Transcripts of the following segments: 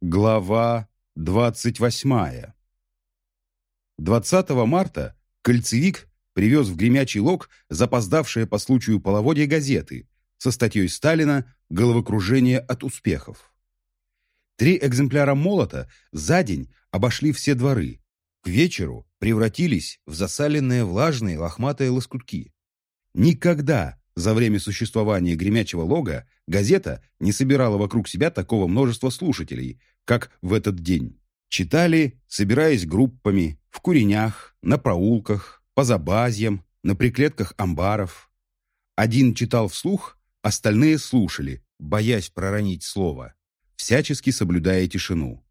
Глава 28. 20 марта кольцевик привез в Гремячий Лог запоздавшие по случаю половодья газеты со статьей Сталина «Головокружение от успехов». Три экземпляра молота за день обошли все дворы. К вечеру превратились в засаленные влажные лохматые лоскутки. Никогда за время существования гремячего лога газета не собирала вокруг себя такого множества слушателей, как в этот день. Читали, собираясь группами, в куренях, на проулках, по забазьям, на приклетках амбаров. Один читал вслух, остальные слушали, боясь проронить слово, всячески соблюдая тишину.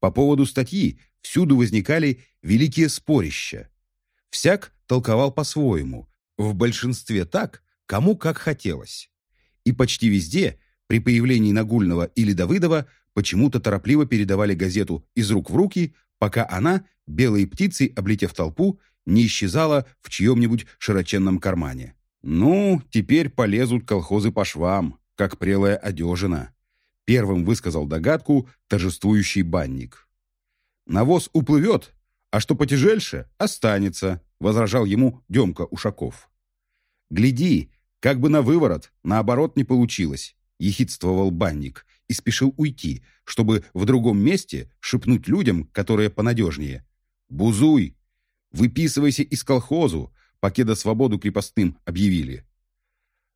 По поводу статьи всюду возникали великие спорища. Всяк толковал по-своему, в большинстве так, кому как хотелось. И почти везде, при появлении Нагульного или Давыдова, почему-то торопливо передавали газету из рук в руки, пока она, белой птицей облетев толпу, не исчезала в чьем-нибудь широченном кармане. «Ну, теперь полезут колхозы по швам, как прелая одежина», первым высказал догадку торжествующий банник. «Навоз уплывет, а что потяжельше, останется», возражал ему Демка Ушаков. «Гляди, как бы на выворот, наоборот не получилось», — ехидствовал банник и спешил уйти, чтобы в другом месте шепнуть людям, которые понадежнее. «Бузуй! Выписывайся из колхозу, покеда свободу крепостным объявили».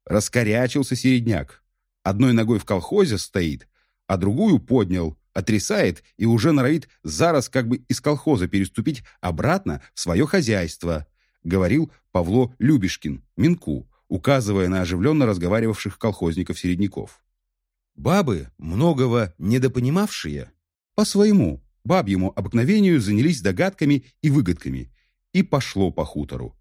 Раскорячился середняк. Одной ногой в колхозе стоит, а другую поднял, отрисает и уже норовит зараз как бы из колхоза переступить обратно в свое хозяйство, говорил Павло Любешкин, Минку, указывая на оживленно разговаривавших колхозников-середняков. Бабы, многого недопонимавшие, по своему бабьему обыкновению занялись догадками и выгодками, и пошло по хутору.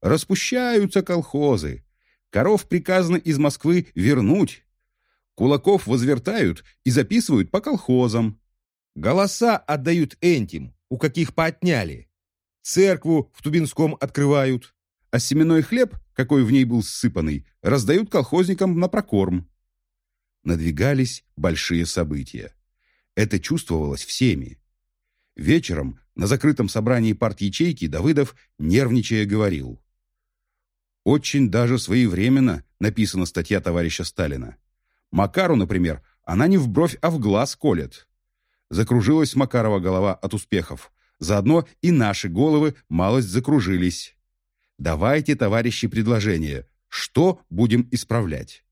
Распущаются колхозы, коров приказано из Москвы вернуть, кулаков возвертают и записывают по колхозам, голоса отдают энтим, у каких поотняли, церкву в Тубинском открывают, а семенной хлеб, какой в ней был ссыпанный, раздают колхозникам на прокорм. Надвигались большие события. Это чувствовалось всеми. Вечером на закрытом собрании парт-ячейки Давыдов, нервничая, говорил. Очень даже своевременно написана статья товарища Сталина. Макару, например, она не в бровь, а в глаз колет. Закружилась Макарова голова от успехов. Заодно и наши головы малость закружились. Давайте, товарищи, предложение. Что будем исправлять?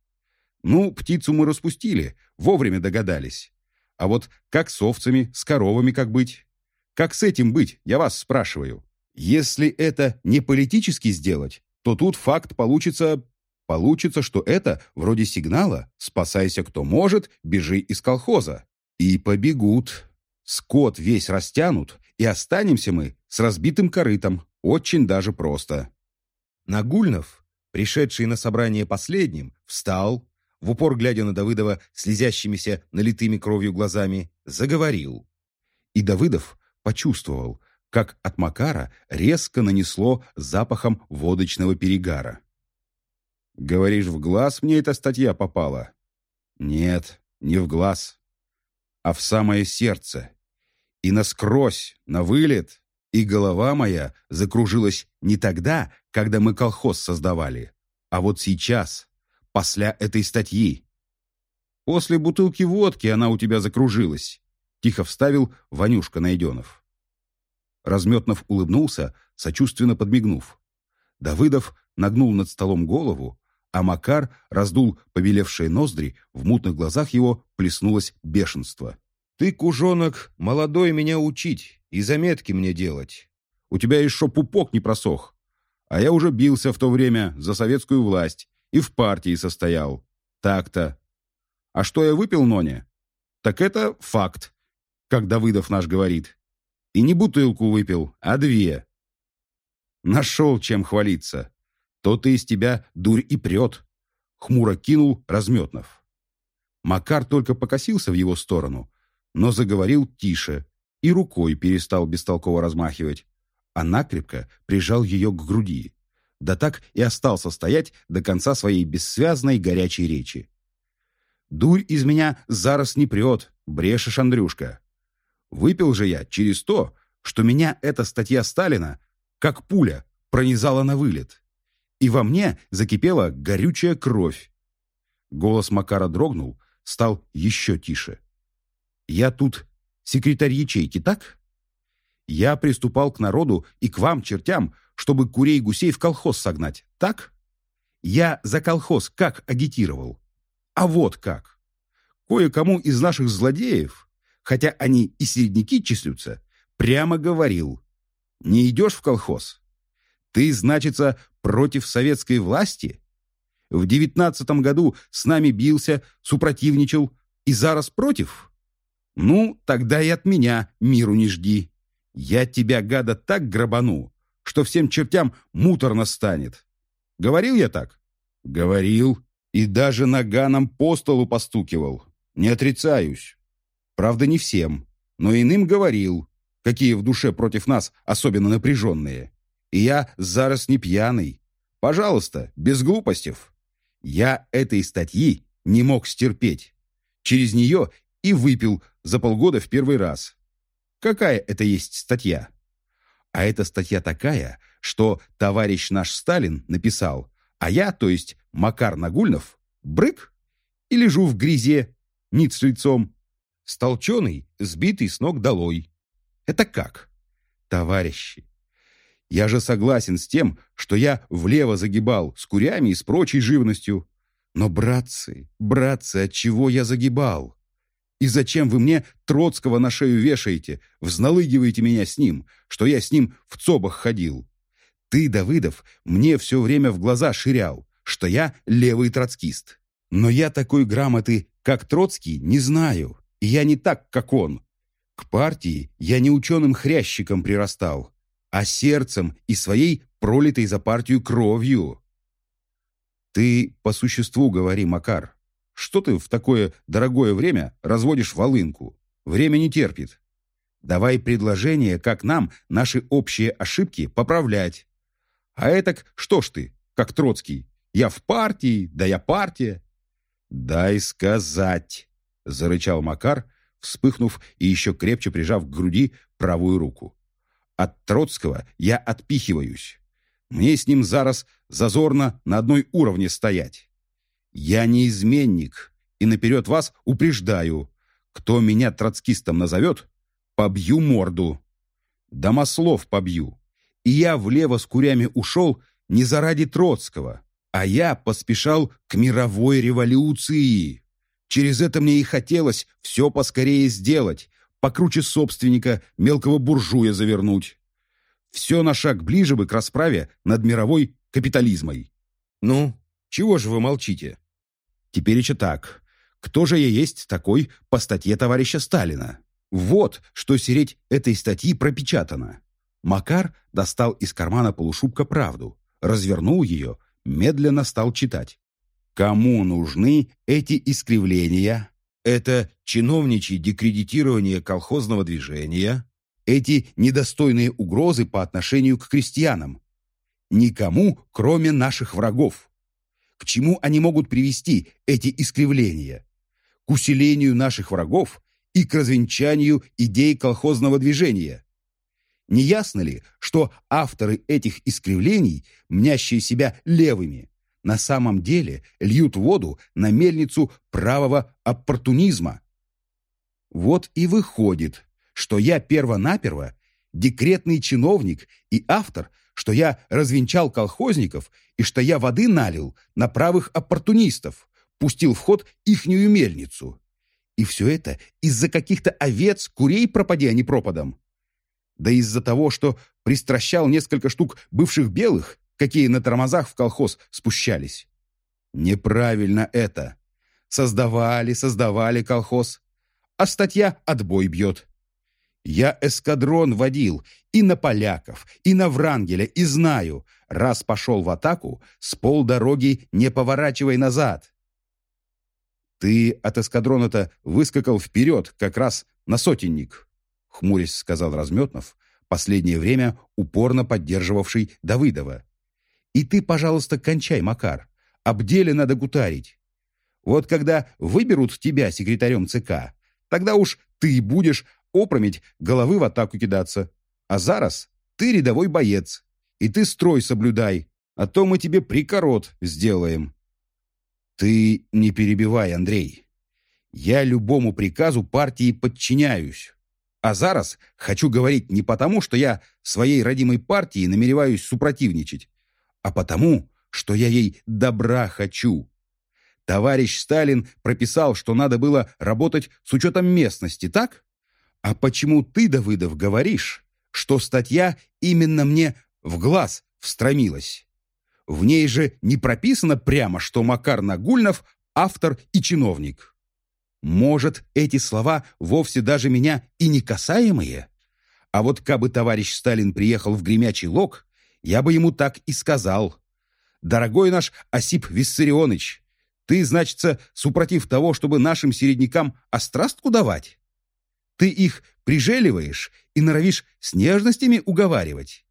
Ну, птицу мы распустили, вовремя догадались. А вот как с овцами, с коровами как быть? Как с этим быть, я вас спрашиваю. Если это не политически сделать, то тут факт получится... Получится, что это вроде сигнала «спасайся, кто может, бежи из колхоза». И побегут. Скот весь растянут, и останемся мы с разбитым корытом. Очень даже просто. Нагульнов, пришедший на собрание последним, встал, в упор глядя на Давыдова слезящимися налитыми кровью глазами, заговорил. И Давыдов почувствовал, как от Макара резко нанесло запахом водочного перегара. «Говоришь, в глаз мне эта статья попала?» «Нет, не в глаз, а в самое сердце. И насквозь, на вылет. И голова моя закружилась не тогда, когда мы колхоз создавали, а вот сейчас, после этой статьи. После бутылки водки она у тебя закружилась, тихо вставил Ванюшка Найденов. Разметнов улыбнулся, сочувственно подмигнув. Давыдов нагнул над столом голову, а Макар раздул побелевшие ноздри, в мутных глазах его плеснулось бешенство. «Ты, кужонок, молодой меня учить, и заметки мне делать. У тебя еще пупок не просох. А я уже бился в то время за советскую власть и в партии состоял. Так-то. А что я выпил, Ноне? Так это факт, как Давыдов наш говорит. И не бутылку выпил, а две. Нашел чем хвалиться. То-то из тебя дурь и прет. Хмуро кинул Разметнов. Макар только покосился в его сторону, но заговорил тише, и рукой перестал бестолково размахивать, а накрепко прижал ее к груди. Да так и остался стоять до конца своей бессвязной горячей речи. Дурь из меня зараз не прет, брешешь, Андрюшка. Выпил же я через то, что меня эта статья Сталина, как пуля, пронизала на вылет. И во мне закипела горючая кровь. Голос Макара дрогнул, стал еще тише. «Я тут секретарь ячейки, так? Я приступал к народу и к вам, чертям, чтобы курей-гусей в колхоз согнать, так? Я за колхоз как агитировал? А вот как. Кое-кому из наших злодеев, хотя они и середняки числятся, прямо говорил, не идешь в колхоз? Ты, значится, против советской власти? В девятнадцатом году с нами бился, супротивничал и зараз против? Ну, тогда и от меня миру не жди. Я тебя, гада, так грабану, что всем чертям муторно станет. Говорил я так? Говорил. И даже наганом по столу постукивал. Не отрицаюсь. Правда, не всем, но иным говорил, какие в душе против нас особенно напряженные. И я зараз не пьяный. Пожалуйста, без глупостей. Я этой статьи не мог стерпеть. Через нее и выпил за полгода в первый раз. Какая это есть статья? А эта статья такая, что товарищ наш Сталин написал, а я, то есть Макар Нагульнов, брык и лежу в грязе, ниц лицом, столченый, сбитый с ног долой. Это как? Товарищи, я же согласен с тем, что я влево загибал с курями и с прочей живностью. Но, братцы, братцы, от чего я загибал? И зачем вы мне Троцкого на шею вешаете, взналыгиваете меня с ним, что я с ним в цобах ходил? Ты, Давыдов, мне все время в глаза ширял, что я левый троцкист. Но я такой грамоты, как Троцкий, не знаю, и я не так, как он. К партии я не ученым хрящиком прирастал, а сердцем и своей пролитой за партию кровью. Ты по существу говори, Макар. Что ты в такое дорогое время разводишь волынку? Время не терпит. Давай предложение, как нам наши общие ошибки поправлять. А это что ж ты, как Троцкий? Я в партии, да я партия. Дай сказать, зарычал Макар, вспыхнув и еще крепче прижав к груди правую руку. От Троцкого я отпихиваюсь. Мне с ним зараз зазорно на одной уровне стоять. Я не изменник, и наперед вас упреждаю. Кто меня троцкистом назовет, побью морду. Домослов побью. И я влево с курями ушел не заради Троцкого, а я поспешал к мировой революции. Через это мне и хотелось все поскорее сделать, покруче собственника, мелкого буржуя завернуть. Все на шаг ближе бы к расправе над мировой капитализмой. Ну, чего же вы молчите? Теперь еще так. Кто же я есть такой по статье товарища Сталина? Вот, что сереть этой статьи пропечатано. Макар достал из кармана полушубка правду, развернул ее, медленно стал читать. Кому нужны эти искривления, это чиновничье декредитирование колхозного движения, эти недостойные угрозы по отношению к крестьянам. Никому, кроме наших врагов. К чему они могут привести, эти искривления? К усилению наших врагов и к развенчанию идей колхозного движения. Не ясно ли, что авторы этих искривлений, мнящие себя левыми, на самом деле льют воду на мельницу правого оппортунизма. Вот и выходит, что я перво-наперво декретный чиновник и автор, что я развенчал колхозников и что я воды налил на правых оппортунистов, пустил в ход ихнюю мельницу. И все это из-за каких-то овец, курей пропади, а не пропадом. Да из-за того, что пристращал несколько штук бывших белых, какие на тормозах в колхоз спущались. Неправильно это. Создавали, создавали колхоз. А статья отбой бьет. Я эскадрон водил и на поляков, и на Врангеля, и знаю, раз пошел в атаку, с полдороги не поворачивай назад. Ты от эскадрона-то выскакал вперед, как раз на сотенник, хмурясь сказал Разметнов, последнее время упорно поддерживавший Давыдова. И ты, пожалуйста, кончай, Макар. Об деле надо гутарить. Вот когда выберут тебя секретарем ЦК, тогда уж ты будешь опрометь головы в атаку кидаться. А зараз ты рядовой боец, и ты строй соблюдай, а то мы тебе прикорот сделаем. Ты не перебивай, Андрей. Я любому приказу партии подчиняюсь. А зараз хочу говорить не потому, что я своей родимой партии намереваюсь супротивничать, а потому, что я ей добра хочу. Товарищ Сталин прописал, что надо было работать с учетом местности, так? А почему ты, Давыдов, говоришь, что статья именно мне в глаз встромилась? В ней же не прописано прямо, что Макар Нагульнов – автор и чиновник. Может, эти слова вовсе даже меня и не касаемые? А вот кабы товарищ Сталин приехал в гремячий лог, я бы ему так и сказал. Дорогой наш Осип Виссарионович, ты, значится, супротив того, чтобы нашим середнякам острастку давать? Ты их прижеливаешь и норовишь с нежностями уговаривать.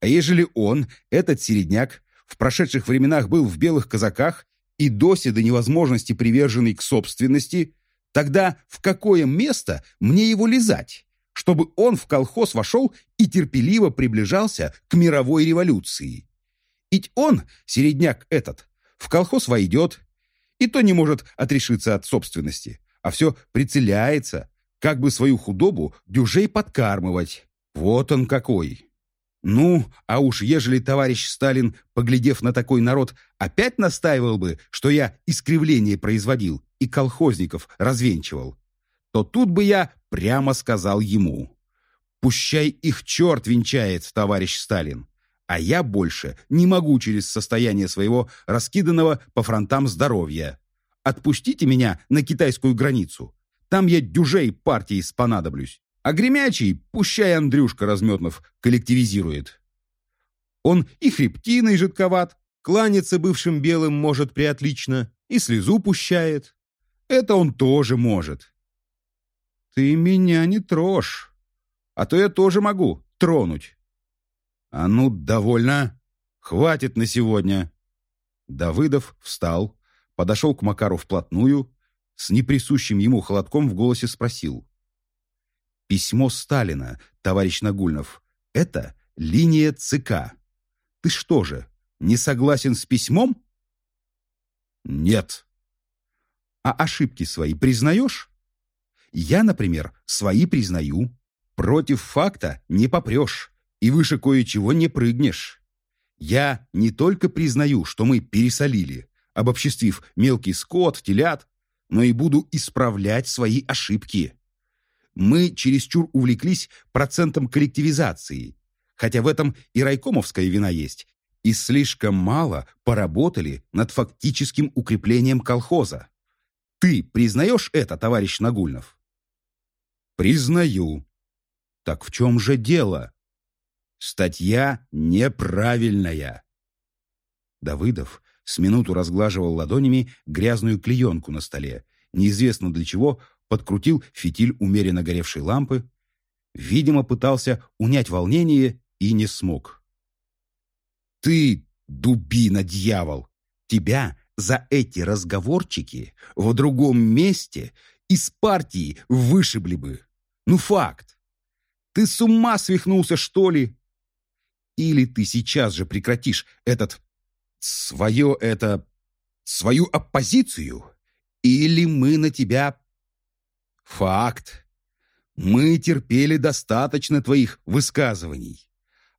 А ежели он, этот середняк, в прошедших временах был в белых казаках и досе до невозможности приверженный к собственности, тогда в какое место мне его лизать, чтобы он в колхоз вошел и терпеливо приближался к мировой революции? Ведь он, середняк этот, в колхоз войдет, и то не может отрешиться от собственности, а все прицеляется, как бы свою худобу дюжей подкармывать. Вот он какой. Ну, а уж ежели товарищ Сталин, поглядев на такой народ, опять настаивал бы, что я искривление производил и колхозников развенчивал, то тут бы я прямо сказал ему. Пущай их черт венчает, товарищ Сталин, а я больше не могу через состояние своего раскиданного по фронтам здоровья. Отпустите меня на китайскую границу, там я дюжей партии спонадоблюсь. А гремячий, пущай Андрюшка Разметнов, коллективизирует. Он и хребтиной жидковат, кланяться бывшим белым может приотлично, и слезу пущает. Это он тоже может. Ты меня не трожь, а то я тоже могу тронуть. А ну, довольно. Хватит на сегодня. Давыдов встал, подошел к Макару вплотную, с неприсущим ему холодком в голосе спросил. «Письмо Сталина, товарищ Нагульнов, это линия ЦК. Ты что же, не согласен с письмом?» «Нет». «А ошибки свои признаешь?» «Я, например, свои признаю. Против факта не попрешь и выше кое-чего не прыгнешь. Я не только признаю, что мы пересолили, обобществив мелкий скот, телят, но и буду исправлять свои ошибки. Мы чересчур увлеклись процентом коллективизации, хотя в этом и райкомовская вина есть, и слишком мало поработали над фактическим укреплением колхоза. Ты признаешь это, товарищ Нагульнов? Признаю. Так в чем же дело? Статья неправильная. Давыдов с минуту разглаживал ладонями грязную клеенку на столе, неизвестно для чего подкрутил фитиль умеренно горевшей лампы, видимо, пытался унять волнение и не смог. «Ты, дубина, дьявол! Тебя за эти разговорчики в другом месте из партии вышибли бы! Ну, факт! Ты с ума свихнулся, что ли? Или ты сейчас же прекратишь этот свое это... свою оппозицию? Или мы на тебя... Факт. Мы терпели достаточно твоих высказываний.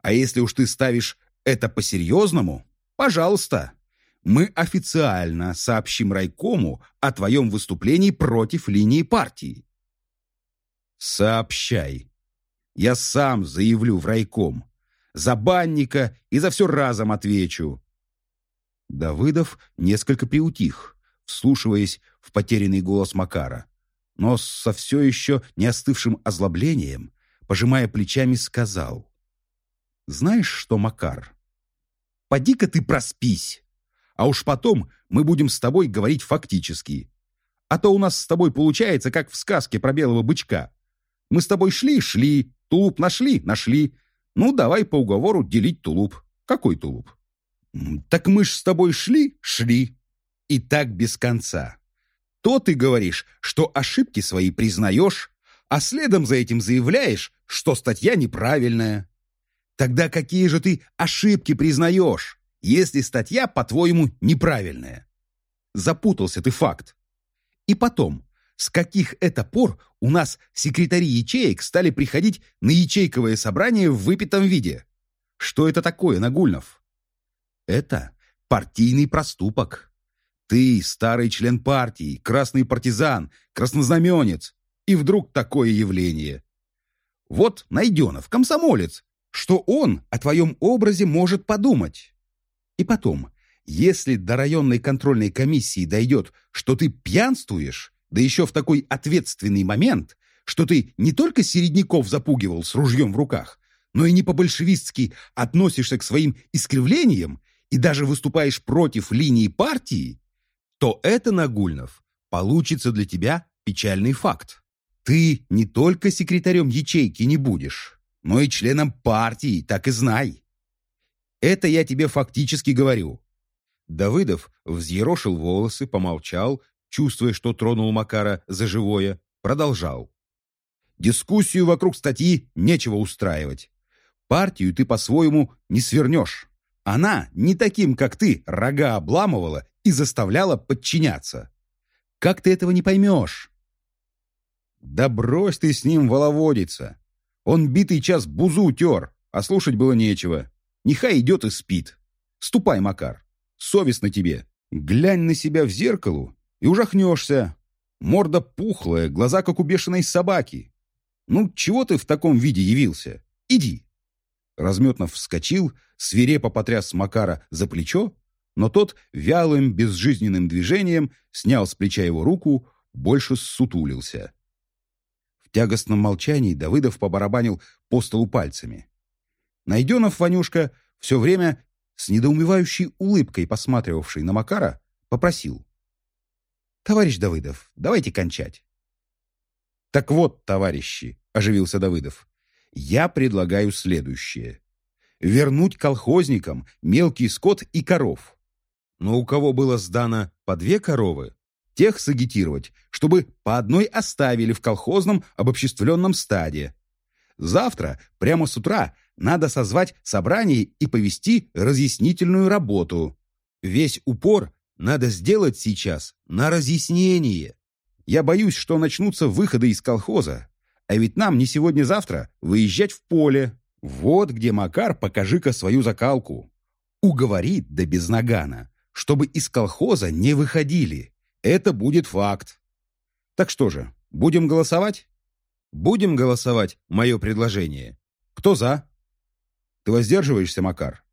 А если уж ты ставишь это по-серьезному, пожалуйста, мы официально сообщим райкому о твоем выступлении против линии партии. Сообщай. Я сам заявлю в райком. За банника и за все разом отвечу. Давыдов несколько приутих, вслушиваясь в потерянный голос Макара, но со все еще не остывшим озлоблением, пожимая плечами, сказал. «Знаешь что, Макар, поди-ка ты проспись, а уж потом мы будем с тобой говорить фактически. А то у нас с тобой получается, как в сказке про белого бычка. Мы с тобой шли-шли, тулуп нашли, нашли. Ну, давай по уговору делить тулуп. Какой тулуп? Так мы ж с тобой шли, шли. И так без конца. То ты говоришь, что ошибки свои признаешь, а следом за этим заявляешь, что статья неправильная. Тогда какие же ты ошибки признаешь, если статья, по-твоему, неправильная? Запутался ты факт. И потом, с каких это пор у нас секретари ячеек стали приходить на ячейковое собрание в выпитом виде? Что это такое, Нагульнов? Это партийный проступок. Ты старый член партии, красный партизан, краснознаменец, и вдруг такое явление. Вот Найденов, комсомолец, что он о твоем образе может подумать. И потом, если до районной контрольной комиссии дойдет, что ты пьянствуешь, да еще в такой ответственный момент, что ты не только середняков запугивал с ружьем в руках, но и не по-большевистски относишься к своим искривлениям и даже выступаешь против линии партии, то это, Нагульнов, получится для тебя печальный факт. Ты не только секретарем ячейки не будешь, но и членом партии, так и знай. Это я тебе фактически говорю. Давыдов взъерошил волосы, помолчал, чувствуя, что тронул Макара за живое, продолжал. Дискуссию вокруг статьи нечего устраивать. Партию ты по-своему не свернешь. Она не таким, как ты, рога обламывала и заставляла подчиняться. Как ты этого не поймешь? Да брось ты с ним воловодиться. Он битый час бузу утер, а слушать было нечего. Нехай идет и спит. Ступай, Макар. Совестно тебе. Глянь на себя в зеркало и ужахнешься. Морда пухлая, глаза как у бешеной собаки. Ну, чего ты в таком виде явился? Иди. Разметнов вскочил, свирепо потряс Макара за плечо, но тот вялым, безжизненным движением снял с плеча его руку, больше ссутулился тягостном молчании Давыдов побарабанил по столу пальцами. Найденов Ванюшка, все время с недоумевающей улыбкой посматривавший на Макара, попросил. «Товарищ Давыдов, давайте кончать». «Так вот, товарищи», — оживился Давыдов, — «я предлагаю следующее. Вернуть колхозникам мелкий скот и коров. Но у кого было сдано по две коровы, тех сагитировать, чтобы по одной оставили в колхозном обобществленном стаде. Завтра, прямо с утра, надо созвать собрание и повести разъяснительную работу. Весь упор надо сделать сейчас на разъяснение. Я боюсь, что начнутся выходы из колхоза, а ведь нам не сегодня-завтра выезжать в поле. Вот где Макар, покажи-ка свою закалку. Уговорит да без нагана, чтобы из колхоза не выходили. Это будет факт. Так что же, будем голосовать? Будем голосовать, мое предложение. Кто за? Ты воздерживаешься, Макар?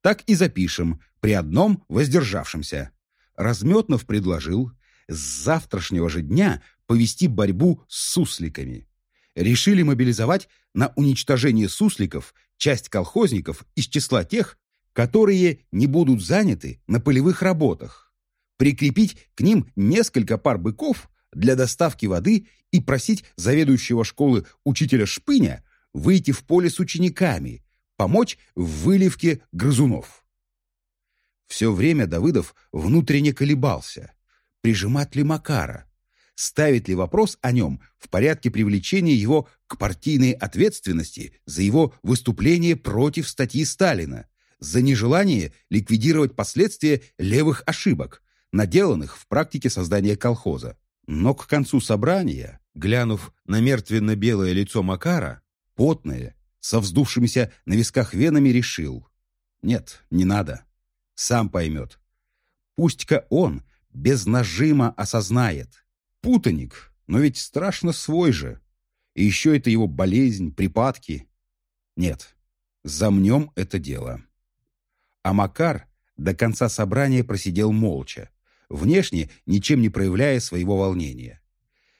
Так и запишем, при одном воздержавшемся. Разметнов предложил с завтрашнего же дня повести борьбу с сусликами. Решили мобилизовать на уничтожение сусликов часть колхозников из числа тех, которые не будут заняты на полевых работах прикрепить к ним несколько пар быков для доставки воды и просить заведующего школы учителя Шпыня выйти в поле с учениками, помочь в выливке грызунов. Все время Давыдов внутренне колебался, прижимать ли Макара, ставить ли вопрос о нем в порядке привлечения его к партийной ответственности за его выступление против статьи Сталина, за нежелание ликвидировать последствия левых ошибок, наделанных в практике создания колхоза. Но к концу собрания, глянув на мертвенно-белое лицо Макара, потное, со вздувшимися на висках венами, решил. Нет, не надо. Сам поймет. Пусть-ка он без нажима осознает. Путаник, но ведь страшно свой же. И еще это его болезнь, припадки. Нет, замнем это дело. А Макар до конца собрания просидел молча, внешне ничем не проявляя своего волнения.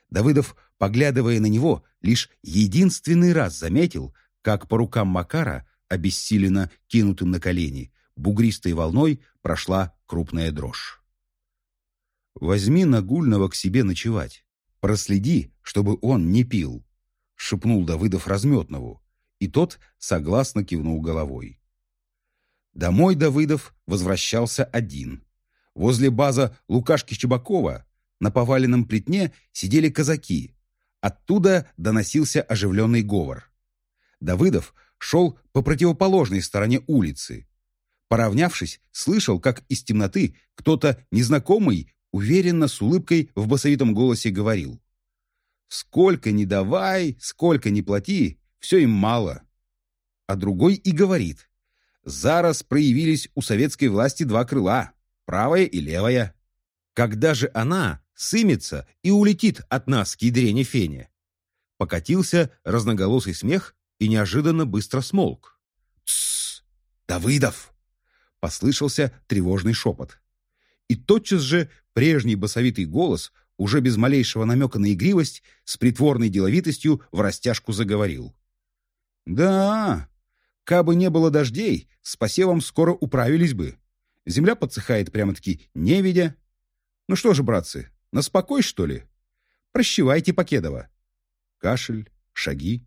Давыдов, поглядывая на него, лишь единственный раз заметил, как по рукам Макара, обессиленно кинутым на колени, бугристой волной прошла крупная дрожь. «Возьми Нагульного к себе ночевать. Проследи, чтобы он не пил», — шепнул Давыдов Разметнову, и тот согласно кивнул головой. Домой Давыдов возвращался один. Возле база Лукашки Чебакова на поваленном плетне сидели казаки. Оттуда доносился оживленный говор. Давыдов шел по противоположной стороне улицы. Поравнявшись, слышал, как из темноты кто-то незнакомый уверенно с улыбкой в басовитом голосе говорил. «Сколько ни давай, сколько ни плати, все им мало». А другой и говорит. «Зараз проявились у советской власти два крыла, правое и левое. Когда же она сымется и улетит от нас к ядрене фене?» Покатился разноголосый смех и неожиданно быстро смолк. «Тссс! Давыдов!» Послышался тревожный шепот. И тотчас же прежний басовитый голос, уже без малейшего намека на игривость, с притворной деловитостью в растяжку заговорил. «Да, кабы не было дождей, с посевом скоро управились бы. Земля подсыхает прямо-таки невидя. Ну что же, братцы, на спокой, что ли? Прощевайте, Покедова». Кашель, шаги,